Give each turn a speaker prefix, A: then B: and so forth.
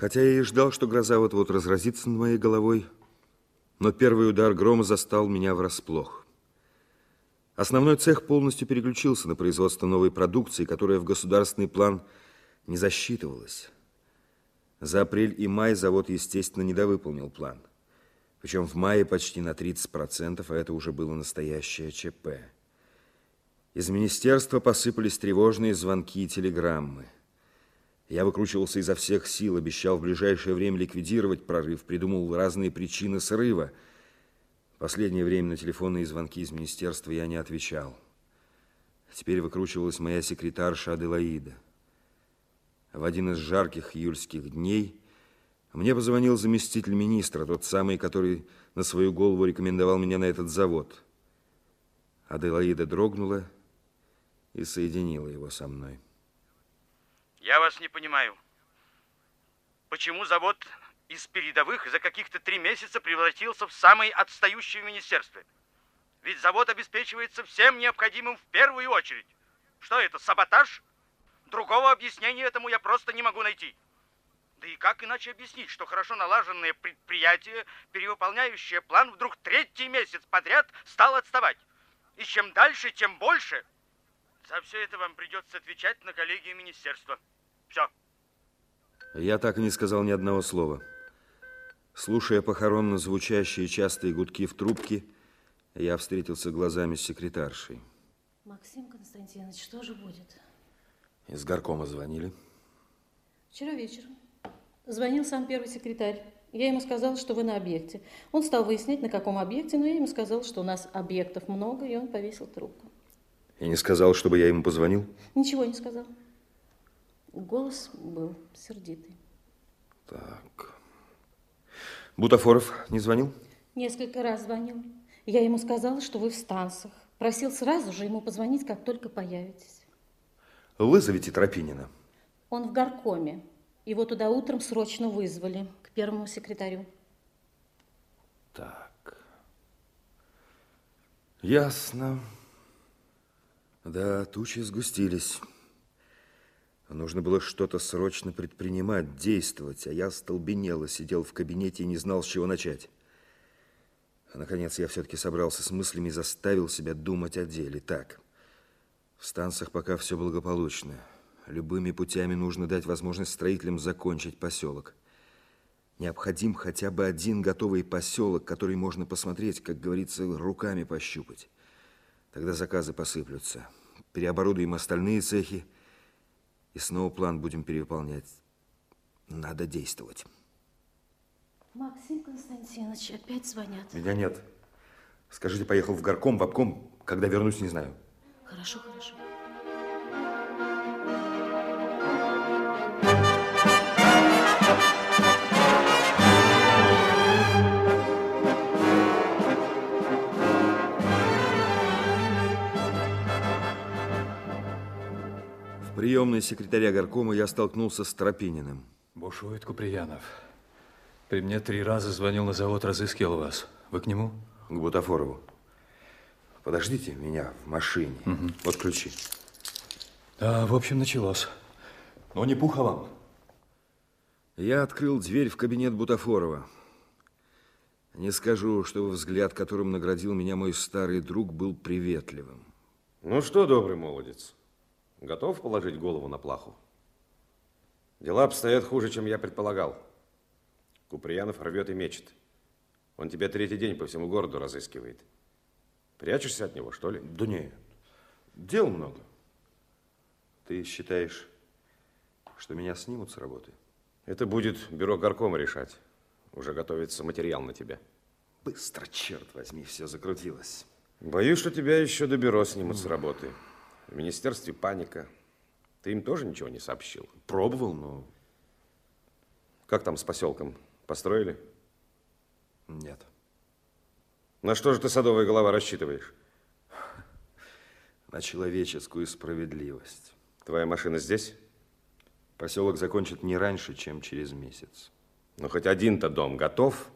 A: Хотя я и ждал, что гроза вот-вот разразится над моей головой, но первый удар грома застал меня врасплох. Основной цех полностью переключился на производство новой продукции, которая в государственный план не засчитывалась. За апрель и май завод, естественно, недовыполнил план. Причем в мае почти на 30%, а это уже было настоящее ЧП. Из министерства посыпались тревожные звонки и телеграммы. Я выкручивался изо всех сил, обещал в ближайшее время ликвидировать прорыв, придумал разные причины срыва. Последнее время на телефонные звонки из министерства я не отвечал. Теперь выкручивалась моя секретарша Аделаида. В один из жарких июльских дней мне позвонил заместитель министра, тот самый, который на свою голову рекомендовал меня на этот завод. Аделаида дрогнула и соединила его со мной.
B: Я вас не понимаю. Почему завод из передовых за каких-то три месяца превратился в самый отстающий в министерстве? Ведь завод обеспечивается всем необходимым в первую очередь. Что это, саботаж? Другого объяснения этому я просто не могу найти. Да и как иначе объяснить, что хорошо налаженное предприятие, перевыполняющее план, вдруг третий месяц подряд стало отставать? И чем дальше, тем больше. За все это вам придется отвечать на коллегию министерства. Все.
A: Я так и не сказал ни одного слова. Слушая похоронно звучащие частые гудки в трубке, я встретился глазами с секретаршей.
C: Максим Константинович, что же будет?
A: Из горкома звонили.
C: Вчера вечером. Звонил сам первый секретарь. Я ему сказала, что вы на объекте. Он стал выяснять, на каком объекте, но я ему сказала, что у нас объектов много, и он повесил трубку.
A: И не сказал, чтобы я ему позвонил?
C: Ничего не сказал. Голос был сердитый.
A: Так. Бутафоров не звонил?
C: Несколько раз звонил. Я ему сказала, что вы в станциях. Просил сразу же ему позвонить, как только появитесь.
A: Вызовите Тропинина.
C: Он в горкоме. Его туда утром срочно вызвали к первому секретарю.
A: Так. Ясно. Да, тучи сгустились. Нужно было что-то срочно предпринимать, действовать, а я столбенело, сидел в кабинете и не знал, с чего начать. А наконец я все-таки собрался с мыслями и заставил себя думать о деле. Так, в станциях пока все благополучно. Любыми путями нужно дать возможность строителям закончить поселок. Необходим хотя бы один готовый поселок, который можно посмотреть, как говорится, руками пощупать. Тогда заказы посыплются. Переоборудуем остальные цехи, и снова план будем перевыполнять. Надо действовать.
C: Максим Константинович, опять звонят.
A: Меня нет. Скажите, поехал в горком, в обком. Когда вернусь, не знаю.
C: Хорошо, хорошо.
A: Приемной секретаря горкома я столкнулся с Тропининым.
D: Бушует Куприянов. При мне три раза звонил на завод, разыскивал вас. Вы к нему?
A: К Бутафорову. Подождите меня в машине.
D: Угу.
A: Вот ключи.
D: Да, в общем, началось. Но не пуха вам.
A: Я открыл дверь в кабинет Бутафорова. Не скажу, что взгляд, которым наградил меня мой старый друг, был приветливым.
E: Ну что, добрый молодец, готов положить голову на плаху? Дела обстоят хуже, чем я предполагал. Куприянов рвет и мечет. Он тебя третий день по всему городу разыскивает. Прячешься от него, что ли?
A: Да нет, дел много. Ты считаешь, что меня снимут с работы?
E: Это будет бюро горкома решать. Уже готовится материал на тебя.
A: Быстро, черт возьми, все закрутилось.
E: Боюсь, что тебя еще до бюро снимут с работы. В министерстве паника. Ты им тоже ничего не сообщил?
A: Пробовал, но...
E: Как там с поселком? Построили?
A: Нет.
E: На что же ты, садовая голова, рассчитываешь?
A: На человеческую справедливость.
E: Твоя машина здесь?
A: Поселок закончит не раньше, чем через месяц.
E: Но хоть один-то дом готов?